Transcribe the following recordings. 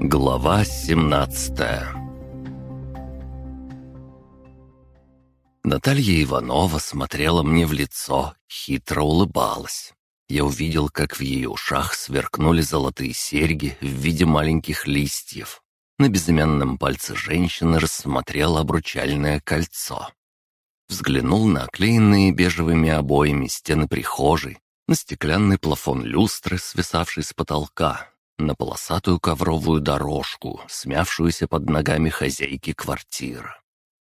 Глава 17 Наталья Иванова смотрела мне в лицо, хитро улыбалась. Я увидел, как в ее ушах сверкнули золотые серьги в виде маленьких листьев. На безымянном пальце женщины рассмотрел обручальное кольцо. Взглянул на оклеенные бежевыми обоями стены прихожей, на стеклянный плафон люстры, свисавший с потолка, на полосатую ковровую дорожку, смявшуюся под ногами хозяйки квартиры.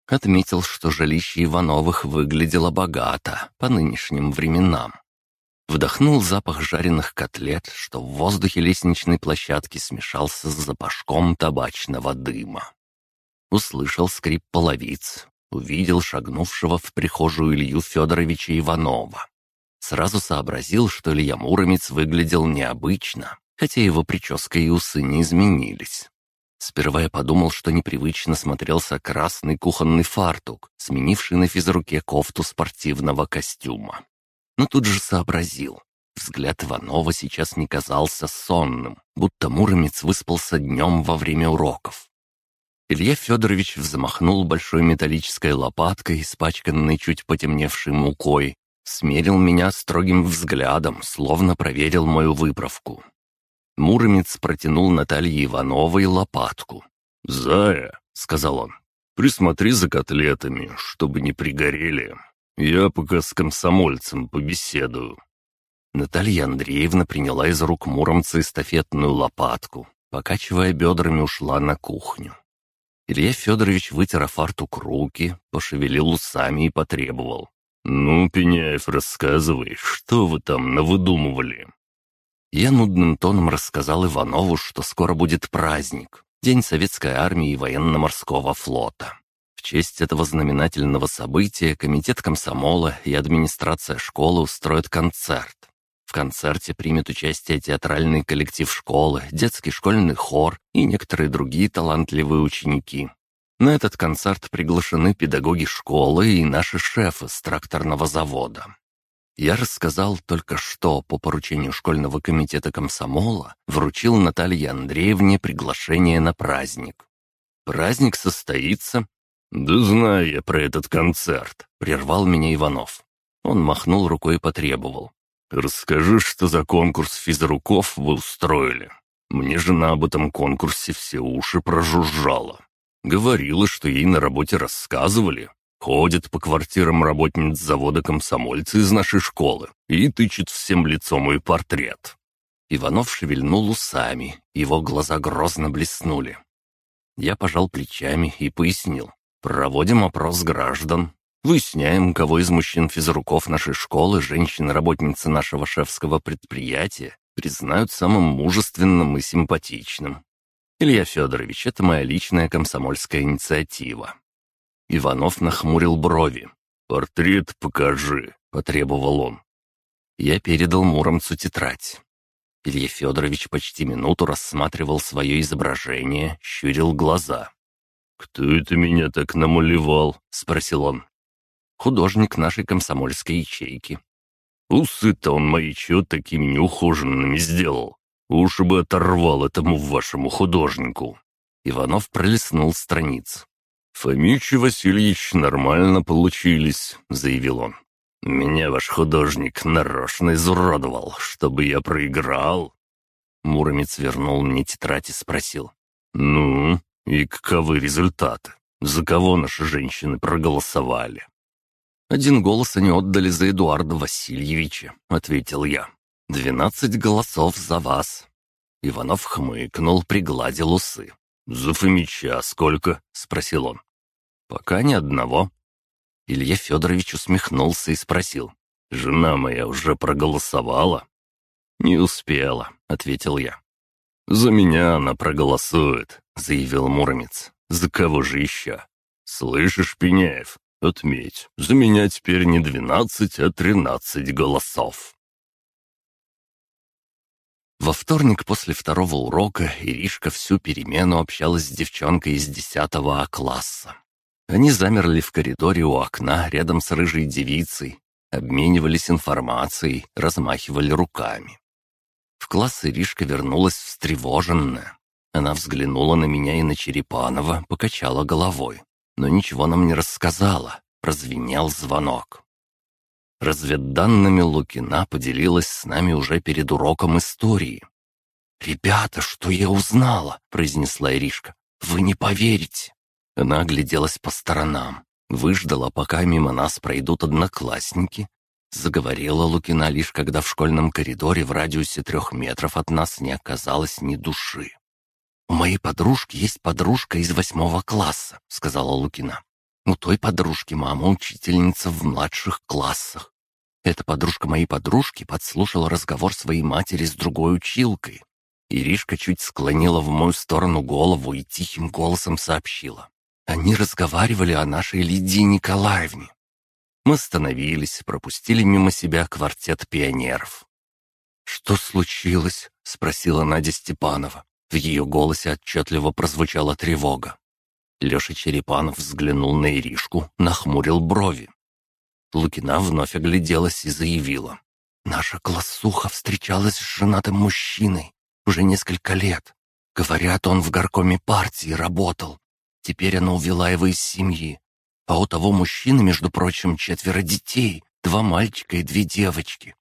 Отметил, что жилище Ивановых выглядело богато по нынешним временам. Вдохнул запах жареных котлет, что в воздухе лестничной площадки смешался с запашком табачного дыма. Услышал скрип половиц, увидел шагнувшего в прихожую Илью Федоровича Иванова. Сразу сообразил, что Илья Муромец выглядел необычно, хотя его прическа и усы не изменились. Сперва я подумал, что непривычно смотрелся красный кухонный фартук, сменивший на физруке кофту спортивного костюма. Но тут же сообразил. Взгляд Иванова сейчас не казался сонным, будто Муромец выспался днем во время уроков. Илья Федорович взмахнул большой металлической лопаткой, испачканной чуть потемневшей мукой, смерил меня строгим взглядом, словно проверил мою выправку. Муромец протянул Наталье Ивановой лопатку. «Зая», — сказал он, — «присмотри за котлетами, чтобы не пригорели. Я пока с комсомольцем побеседую». Наталья Андреевна приняла из рук Муромца эстафетную лопатку, покачивая бедрами ушла на кухню. Илья Федорович вытер фартук руки, пошевелил усами и потребовал. «Ну, Пеняев, рассказывай, что вы там навыдумывали?» Я нудным тоном рассказал Иванову, что скоро будет праздник, День Советской Армии и Военно-Морского флота. В честь этого знаменательного события комитет комсомола и администрация школы устроят концерт. В концерте примет участие театральный коллектив школы, детский школьный хор и некоторые другие талантливые ученики. На этот концерт приглашены педагоги школы и наши шефы с тракторного завода. Я рассказал только что по поручению школьного комитета комсомола вручил Наталье Андреевне приглашение на праздник. Праздник состоится... «Да знаю я про этот концерт», — прервал меня Иванов. Он махнул рукой и потребовал. «Расскажи, что за конкурс физруков вы устроили. Мне жена об этом конкурсе все уши прожужжала. Говорила, что ей на работе рассказывали, Ходит по квартирам работниц завода комсомольцы из нашей школы и тычет всем лицом мой портрет. Иванов шевельнул усами, его глаза грозно блеснули. Я пожал плечами и пояснил. Проводим опрос граждан. Выясняем, кого из мужчин-физруков нашей школы, женщин-работницы нашего шефского предприятия, признают самым мужественным и симпатичным. Илья Федорович, это моя личная комсомольская инициатива. Иванов нахмурил брови. «Портрет покажи», — потребовал он. Я передал Муромцу тетрадь. Илья Федорович почти минуту рассматривал свое изображение, щурил глаза. «Кто это меня так намалевал?» — спросил он. «Художник нашей комсомольской ячейки». «Усы-то он мои чё такими неухоженными сделал? Уж бы оторвал этому вашему художнику». Иванов пролистнул страниц. «Фомич и Васильевич нормально получились», — заявил он. «Меня ваш художник нарочно изуродовал, чтобы я проиграл». Муромец вернул мне тетрадь и спросил. «Ну, и каковы результаты? За кого наши женщины проголосовали?» «Один голос они отдали за Эдуарда Васильевича», — ответил я. «Двенадцать голосов за вас». Иванов хмыкнул, пригладил усы. «За Фомича сколько?» — спросил он. «Пока ни одного». Илья Федорович усмехнулся и спросил. «Жена моя уже проголосовала?» «Не успела», — ответил я. «За меня она проголосует», — заявил Муромец. «За кого же еще?» «Слышишь, Пеняев, отметь, за меня теперь не двенадцать, а тринадцать голосов». Во вторник после второго урока Иришка всю перемену общалась с девчонкой из 10 А класса. Они замерли в коридоре у окна рядом с рыжей девицей, обменивались информацией, размахивали руками. В класс Иришка вернулась встревоженная. Она взглянула на меня и на Черепанова, покачала головой. Но ничего нам не рассказала. Прозвенел звонок. Разведданными Лукина поделилась с нами уже перед уроком истории. «Ребята, что я узнала?» — произнесла Иришка. «Вы не поверите!» Она огляделась по сторонам, выждала, пока мимо нас пройдут одноклассники. Заговорила Лукина лишь когда в школьном коридоре в радиусе трех метров от нас не оказалось ни души. «У моей подружки есть подружка из восьмого класса», — сказала Лукина. «У той подружки мама учительница в младших классах. Эта подружка моей подружки подслушала разговор своей матери с другой училкой. Иришка чуть склонила в мою сторону голову и тихим голосом сообщила. Они разговаривали о нашей Лидии Николаевне. Мы остановились, пропустили мимо себя квартет пионеров. «Что случилось?» — спросила Надя Степанова. В ее голосе отчетливо прозвучала тревога. Леша Черепанов взглянул на Иришку, нахмурил брови. Лукина вновь огляделась и заявила. «Наша классуха встречалась с женатым мужчиной уже несколько лет. Говорят, он в горкоме партии работал. Теперь она увела его из семьи. А у того мужчины, между прочим, четверо детей, два мальчика и две девочки.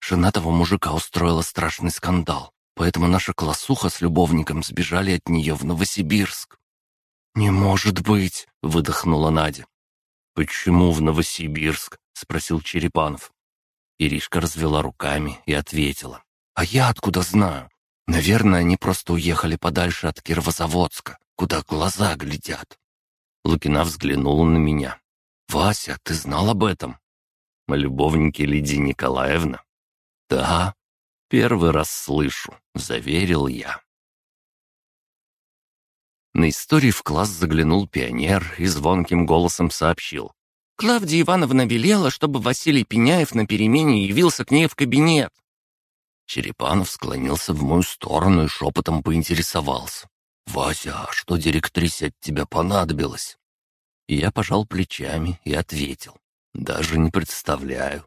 Жена того мужика устроила страшный скандал, поэтому наша классуха с любовником сбежали от нее в Новосибирск. «Не может быть!» — выдохнула Надя. «Почему в Новосибирск?» — спросил Черепанов. Иришка развела руками и ответила. «А я откуда знаю? Наверное, они просто уехали подальше от Кировозаводска, куда глаза глядят». Лукина взглянула на меня. «Вася, ты знал об этом?» «О любовнике Лидии Николаевна?» «Да, первый раз слышу», — заверил я. На истории в класс заглянул пионер и звонким голосом сообщил. «Клавдия Ивановна велела, чтобы Василий Пеняев на перемене явился к ней в кабинет». Черепанов склонился в мою сторону и шепотом поинтересовался. «Вася, а что директрисе от тебя понадобилось?» Я пожал плечами и ответил. «Даже не представляю».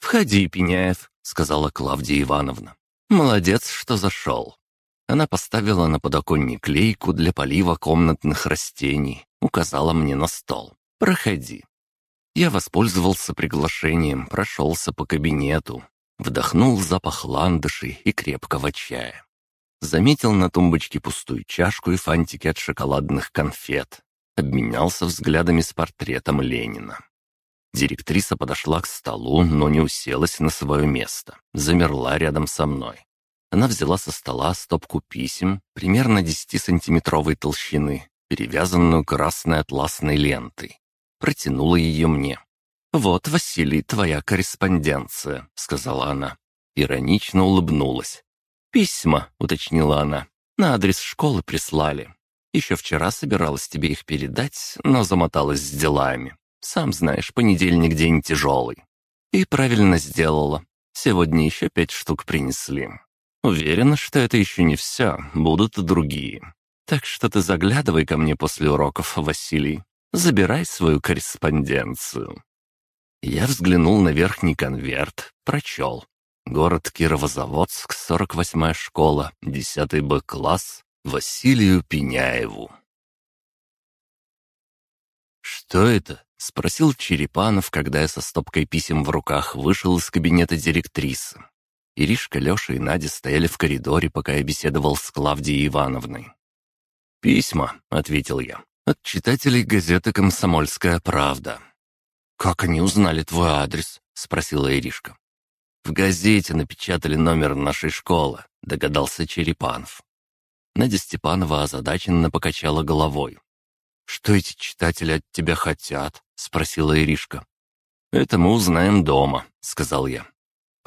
«Входи, Пеняев», — сказала Клавдия Ивановна. «Молодец, что зашел. Она поставила на подоконник лейку для полива комнатных растений, указала мне на стол. «Проходи». Я воспользовался приглашением, прошелся по кабинету, вдохнул запах ландышей и крепкого чая. Заметил на тумбочке пустую чашку и фантики от шоколадных конфет. Обменялся взглядами с портретом Ленина. Директриса подошла к столу, но не уселась на свое место. Замерла рядом со мной. Она взяла со стола стопку писем, примерно 10-сантиметровой толщины, перевязанную красной атласной лентой. Протянула ее мне. «Вот, Василий, твоя корреспонденция», — сказала она. Иронично улыбнулась. «Письма», — уточнила она. «На адрес школы прислали. Еще вчера собиралась тебе их передать, но замоталась с делами. Сам знаешь, понедельник день тяжелый. И правильно сделала. Сегодня еще пять штук принесли. Уверена, что это еще не все, будут и другие. Так что ты заглядывай ко мне после уроков, Василий. Забирай свою корреспонденцию». Я взглянул на верхний конверт, прочел. Город Кировозаводск, 48-я школа, 10 Б-класс, Василию Пеняеву. «Что это?» — спросил Черепанов, когда я со стопкой писем в руках вышел из кабинета директрисы. Иришка, Леша и Надя стояли в коридоре, пока я беседовал с Клавдией Ивановной. «Письма», — ответил я, — «от читателей газеты «Комсомольская правда». «Как они узнали твой адрес?» — спросила Иришка. «В газете напечатали номер нашей школы», — догадался Черепанов. Надя Степанова озадаченно покачала головой. «Что эти читатели от тебя хотят?» — спросила Иришка. «Это мы узнаем дома», — сказал я.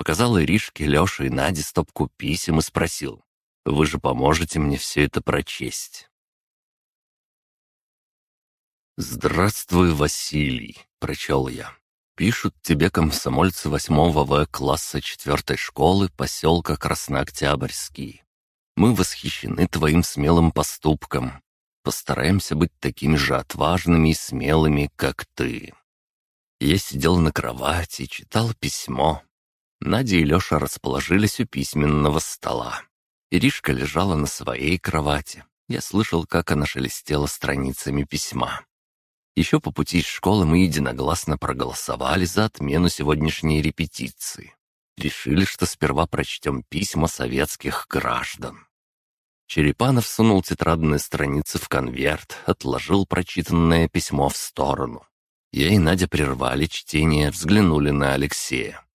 Показал Иришке, Леше и Наде стопку писем и спросил. «Вы же поможете мне все это прочесть?» «Здравствуй, Василий», — прочел я. «Пишут тебе комсомольцы восьмого В класса четвертой школы поселка Краснооктябрьский. Мы восхищены твоим смелым поступком. Постараемся быть такими же отважными и смелыми, как ты». Я сидел на кровати, читал письмо, Надя и Леша расположились у письменного стола. Иришка лежала на своей кровати. Я слышал, как она шелестела страницами письма. Еще по пути из школы мы единогласно проголосовали за отмену сегодняшней репетиции. Решили, что сперва прочтем письма советских граждан. Черепанов сунул тетрадные страницы в конверт, отложил прочитанное письмо в сторону. Я и Надя прервали чтение, взглянули на Алексея.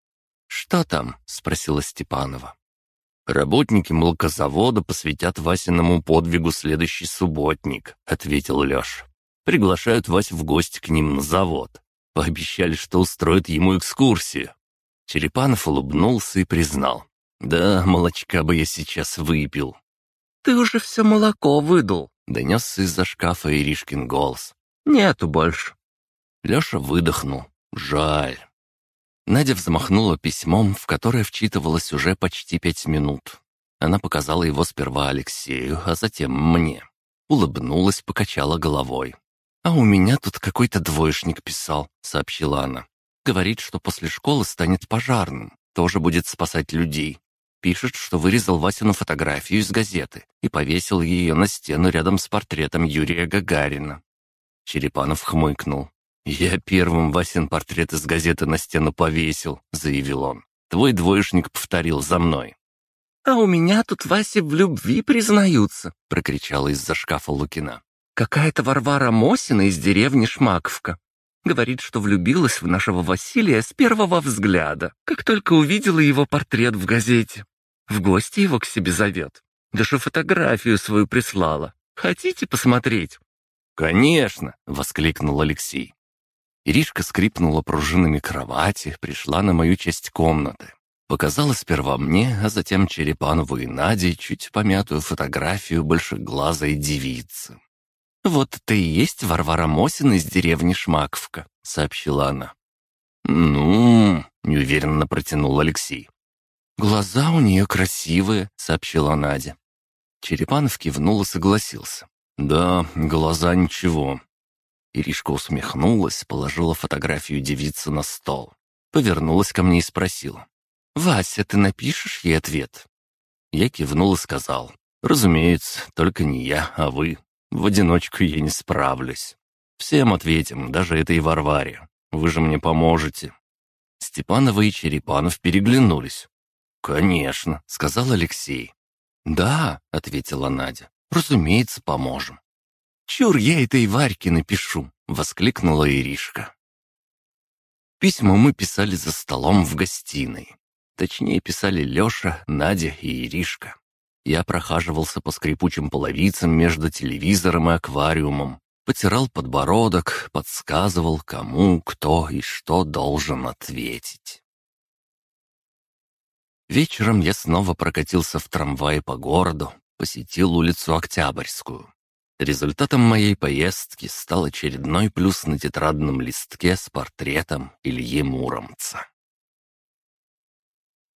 «Что там?» — спросила Степанова. «Работники молокозавода посвятят Васиному подвигу следующий субботник», — ответил Леша. «Приглашают Васю в гости к ним на завод. Пообещали, что устроят ему экскурсию». Черепанов улыбнулся и признал. «Да, молочка бы я сейчас выпил. «Ты уже все молоко выдал», — донесся из-за шкафа Иришкин голос. «Нету больше». Леша выдохнул. «Жаль». Надя взмахнула письмом, в которое вчитывалась уже почти пять минут. Она показала его сперва Алексею, а затем мне. Улыбнулась, покачала головой. «А у меня тут какой-то двоечник писал», — сообщила она. «Говорит, что после школы станет пожарным, тоже будет спасать людей. Пишет, что вырезал Васину фотографию из газеты и повесил ее на стену рядом с портретом Юрия Гагарина. Черепанов хмыкнул. «Я первым Васин портрет из газеты на стену повесил», — заявил он. «Твой двоечник повторил за мной». «А у меня тут Васе в любви признаются», — прокричала из-за шкафа Лукина. «Какая-то Варвара Мосина из деревни Шмаковка. Говорит, что влюбилась в нашего Василия с первого взгляда, как только увидела его портрет в газете. В гости его к себе зовет. Даже фотографию свою прислала. Хотите посмотреть?» «Конечно!» — воскликнул Алексей. Иришка скрипнула пружинами кровати, пришла на мою часть комнаты. Показала сперва мне, а затем Черепанову и Наде чуть помятую фотографию большеглазой девицы. «Вот это и есть Варвара Мосина из деревни Шмаковка», — сообщила она. «Ну...» — неуверенно протянул Алексей. «Глаза у нее красивые», — сообщила Надя. Черепанов кивнул и согласился. «Да, глаза ничего». Иришка усмехнулась, положила фотографию девицы на стол. Повернулась ко мне и спросила. «Вася, ты напишешь ей ответ?» Я кивнул и сказал. «Разумеется, только не я, а вы. В одиночку я не справлюсь. Всем ответим, даже этой Варваре. Вы же мне поможете». Степанова и Черепанов переглянулись. «Конечно», — сказал Алексей. «Да», — ответила Надя, — «разумеется, поможем». «Чур, я этой Варьке напишу», — воскликнула Иришка. Письма мы писали за столом в гостиной. Точнее, писали Леша, Надя и Иришка. Я прохаживался по скрипучим половицам между телевизором и аквариумом, потирал подбородок, подсказывал, кому, кто и что должен ответить. Вечером я снова прокатился в трамвае по городу, посетил улицу Октябрьскую. Результатом моей поездки стал очередной плюс на тетрадном листке с портретом Ильи Муромца.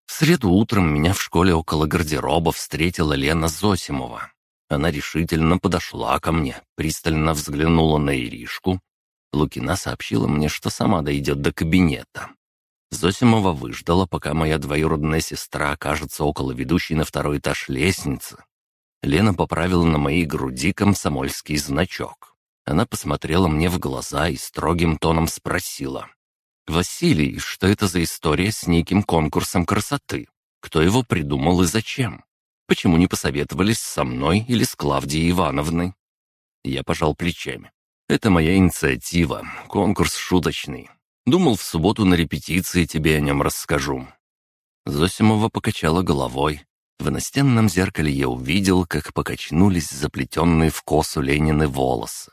В среду утром меня в школе около гардероба встретила Лена Зосимова. Она решительно подошла ко мне, пристально взглянула на Иришку. Лукина сообщила мне, что сама дойдет до кабинета. Зосимова выждала, пока моя двоюродная сестра окажется около ведущей на второй этаж лестницы. Лена поправила на моей груди комсомольский значок. Она посмотрела мне в глаза и строгим тоном спросила. «Василий, что это за история с неким конкурсом красоты? Кто его придумал и зачем? Почему не посоветовались со мной или с Клавдией Ивановной?» Я пожал плечами. «Это моя инициатива, конкурс шуточный. Думал, в субботу на репетиции тебе о нем расскажу». Зосимова покачала головой. В настенном зеркале я увидел, как покачнулись заплетенные в косу Ленины волосы.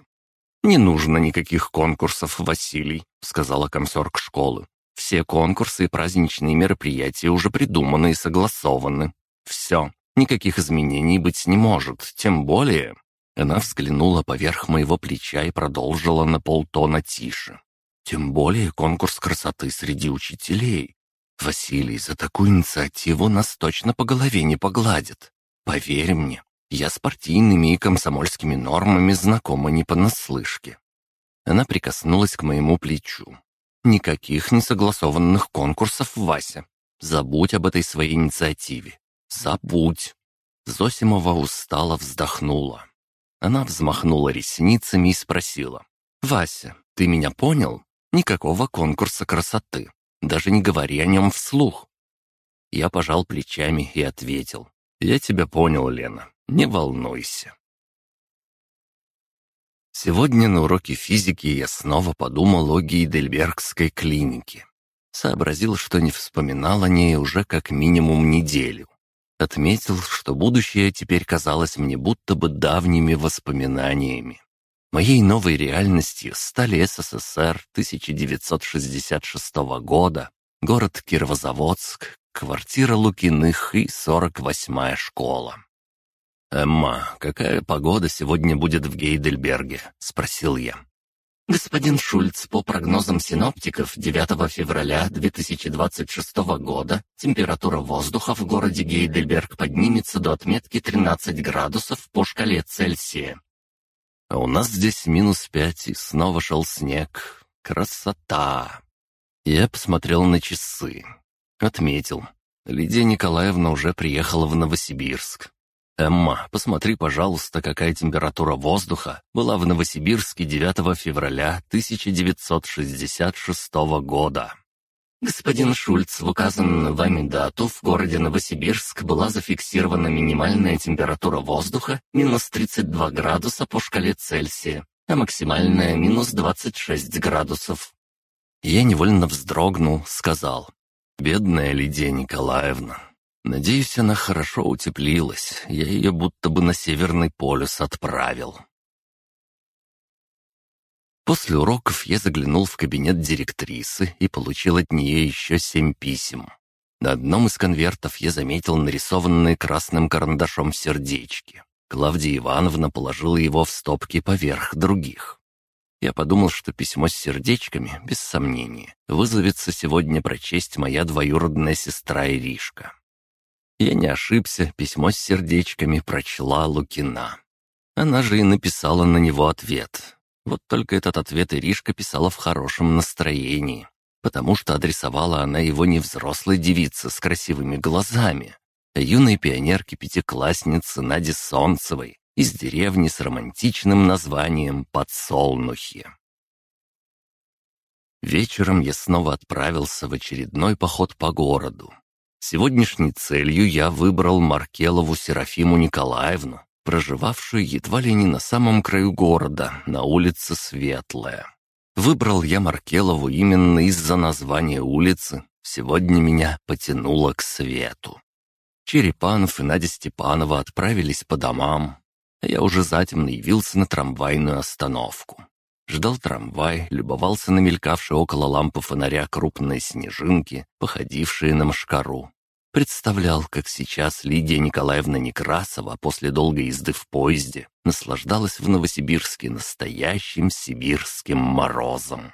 «Не нужно никаких конкурсов, Василий», — сказала комсорг школы. «Все конкурсы и праздничные мероприятия уже придуманы и согласованы. Все, никаких изменений быть не может, тем более...» Она взглянула поверх моего плеча и продолжила на полтона тише. Тем более конкурс красоты среди учителей. Василий, за такую инициативу нас точно по голове не погладит. Поверь мне, я с партийными и комсомольскими нормами знакома не понаслышке. Она прикоснулась к моему плечу. Никаких несогласованных конкурсов, Вася. Забудь об этой своей инициативе. Забудь. Зосимова устало вздохнула. Она взмахнула ресницами и спросила. «Вася, ты меня понял? Никакого конкурса красоты. Даже не говори о нем вслух». Я пожал плечами и ответил. «Я тебя понял, Лена. Не волнуйся». Сегодня на уроке физики я снова подумал о Гейдельбергской клинике. Сообразил, что не вспоминал о ней уже как минимум неделю. Отметил, что будущее теперь казалось мне будто бы давними воспоминаниями. Моей новой реальностью стали СССР 1966 года, город Кировозаводск, квартира Лукиных и 48-я школа. «Эмма, какая погода сегодня будет в Гейдельберге?» — спросил я. Господин Шульц, по прогнозам синоптиков, 9 февраля 2026 года температура воздуха в городе Гейдельберг поднимется до отметки 13 градусов по шкале Цельсия. А у нас здесь минус пять, и снова шел снег. Красота! Я посмотрел на часы. Отметил. Лидия Николаевна уже приехала в Новосибирск. «Эмма, посмотри, пожалуйста, какая температура воздуха была в Новосибирске 9 февраля 1966 года». Господин Шульц, в указанную вами дату в городе Новосибирск была зафиксирована минимальная температура воздуха минус 32 градуса по шкале Цельсия, а максимальная минус 26 градусов. Я невольно вздрогнул, сказал, «Бедная Лидия Николаевна, Надеюсь, она хорошо утеплилась. Я ее будто бы на Северный полюс отправил. После уроков я заглянул в кабинет директрисы и получил от нее еще семь писем. На одном из конвертов я заметил нарисованные красным карандашом сердечки. Клавдия Ивановна положила его в стопки поверх других. Я подумал, что письмо с сердечками, без сомнения, вызовется сегодня прочесть моя двоюродная сестра Иришка. Я не ошибся, письмо с сердечками прочла Лукина. Она же и написала на него ответ. Вот только этот ответ Иришка писала в хорошем настроении, потому что адресовала она его не взрослой девице с красивыми глазами, а юной пионерке-пятикласснице Наде Солнцевой из деревни с романтичным названием Подсолнухи. Вечером я снова отправился в очередной поход по городу, Сегодняшней целью я выбрал Маркелову Серафиму Николаевну, проживавшую едва ли не на самом краю города, на улице Светлая. Выбрал я Маркелову именно из-за названия улицы. Сегодня меня потянуло к свету. Черепанов и Надя Степанова отправились по домам. А я уже затемно явился на трамвайную остановку. Ждал трамвай, любовался на мелькавшие около лампы фонаря крупные снежинки, походившие на мшкару. Представлял, как сейчас Лидия Николаевна Некрасова после долгой езды в поезде наслаждалась в Новосибирске настоящим сибирским морозом.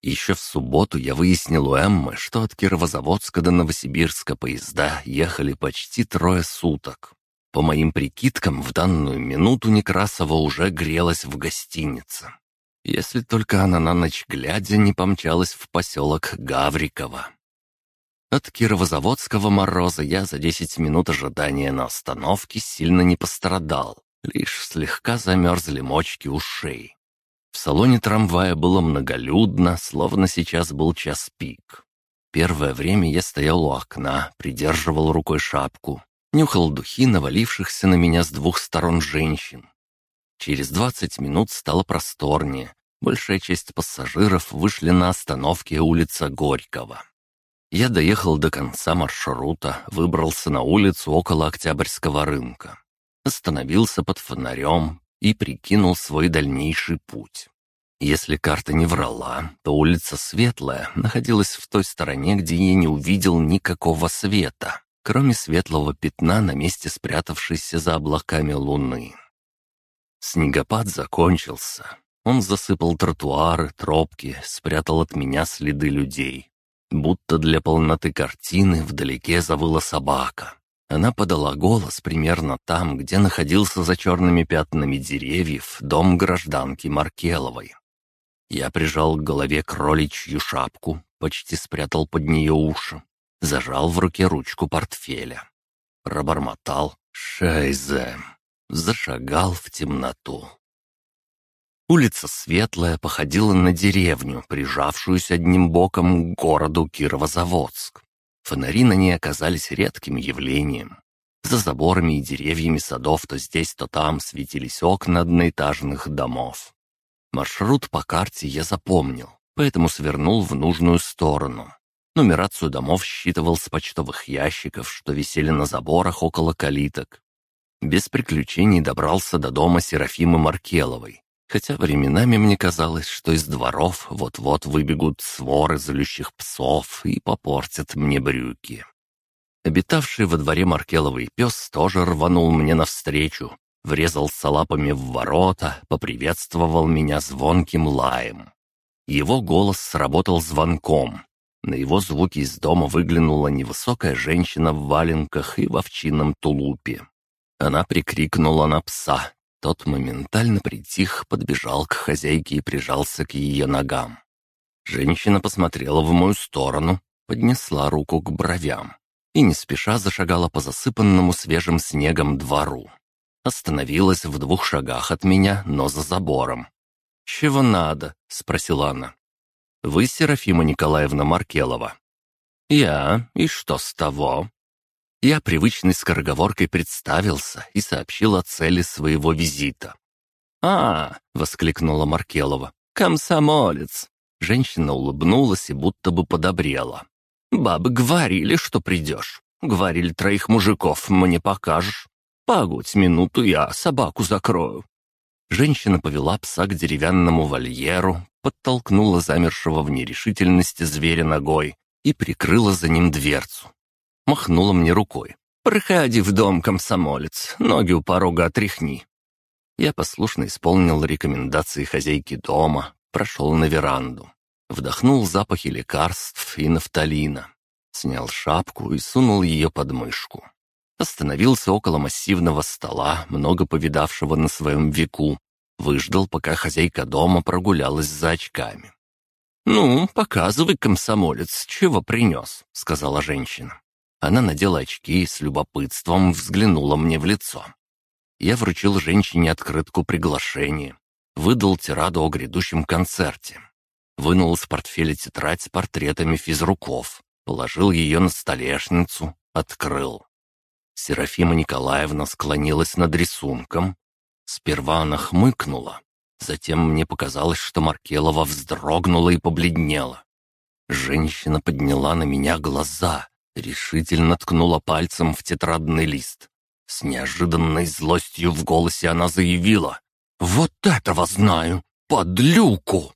Еще в субботу я выяснил у Эммы, что от Кировозаводска до Новосибирска поезда ехали почти трое суток. По моим прикидкам, в данную минуту Некрасова уже грелась в гостинице. Если только она на ночь глядя не помчалась в поселок Гавриково. От Кировозаводского мороза я за десять минут ожидания на остановке сильно не пострадал, лишь слегка замерзли мочки ушей. В салоне трамвая было многолюдно, словно сейчас был час пик. Первое время я стоял у окна, придерживал рукой шапку, нюхал духи навалившихся на меня с двух сторон женщин, Через 20 минут стало просторнее. Большая часть пассажиров вышли на остановке улица Горького. Я доехал до конца маршрута, выбрался на улицу около Октябрьского рынка. Остановился под фонарем и прикинул свой дальнейший путь. Если карта не врала, то улица Светлая находилась в той стороне, где я не увидел никакого света, кроме светлого пятна на месте спрятавшейся за облаками луны. Снегопад закончился. Он засыпал тротуары, тропки, спрятал от меня следы людей. Будто для полноты картины вдалеке завыла собака. Она подала голос примерно там, где находился за черными пятнами деревьев дом гражданки Маркеловой. Я прижал к голове кроличью шапку, почти спрятал под нее уши, зажал в руке ручку портфеля. Пробормотал Шайзе. Зашагал в темноту. Улица Светлая походила на деревню, прижавшуюся одним боком к городу Кировозаводск. Фонари на ней оказались редким явлением. За заборами и деревьями садов то здесь, то там светились окна одноэтажных домов. Маршрут по карте я запомнил, поэтому свернул в нужную сторону. Нумерацию домов считывал с почтовых ящиков, что висели на заборах около калиток. Без приключений добрался до дома Серафимы Маркеловой, хотя временами мне казалось, что из дворов вот-вот выбегут своры злющих псов и попортят мне брюки. Обитавший во дворе Маркеловый пес тоже рванул мне навстречу, врезался лапами в ворота, поприветствовал меня звонким лаем. Его голос сработал звонком. На его звуки из дома выглянула невысокая женщина в валенках и в овчинном тулупе. Она прикрикнула на пса, тот моментально притих, подбежал к хозяйке и прижался к ее ногам. Женщина посмотрела в мою сторону, поднесла руку к бровям и не спеша зашагала по засыпанному свежим снегом двору. Остановилась в двух шагах от меня, но за забором. «Чего надо?» — спросила она. «Вы Серафима Николаевна Маркелова?» «Я? И что с того?» Я привычной скороговоркой представился и сообщил о цели своего визита. «А!» — воскликнула Маркелова. «Комсомолец!» Женщина улыбнулась и будто бы подобрела. «Бабы говорили, что придешь. Говорили, троих мужиков мне покажешь. Погодь минуту, я собаку закрою». Женщина повела пса к деревянному вольеру, подтолкнула замершего в нерешительности зверя ногой и прикрыла за ним дверцу махнула мне рукой. «Проходи в дом, комсомолец, ноги у порога отряхни». Я послушно исполнил рекомендации хозяйки дома, прошел на веранду. Вдохнул запахи лекарств и нафталина. Снял шапку и сунул ее под мышку. Остановился около массивного стола, много повидавшего на своем веку. Выждал, пока хозяйка дома прогулялась за очками. «Ну, показывай, комсомолец, чего принес», — сказала женщина. Она надела очки и с любопытством взглянула мне в лицо. Я вручил женщине открытку приглашения, выдал тираду о грядущем концерте, вынул из портфеля тетрадь с портретами физруков, положил ее на столешницу, открыл. Серафима Николаевна склонилась над рисунком. Сперва она хмыкнула, затем мне показалось, что Маркелова вздрогнула и побледнела. Женщина подняла на меня глаза, Решительно ткнула пальцем в тетрадный лист. С неожиданной злостью в голосе она заявила. «Вот этого знаю! Подлюку!»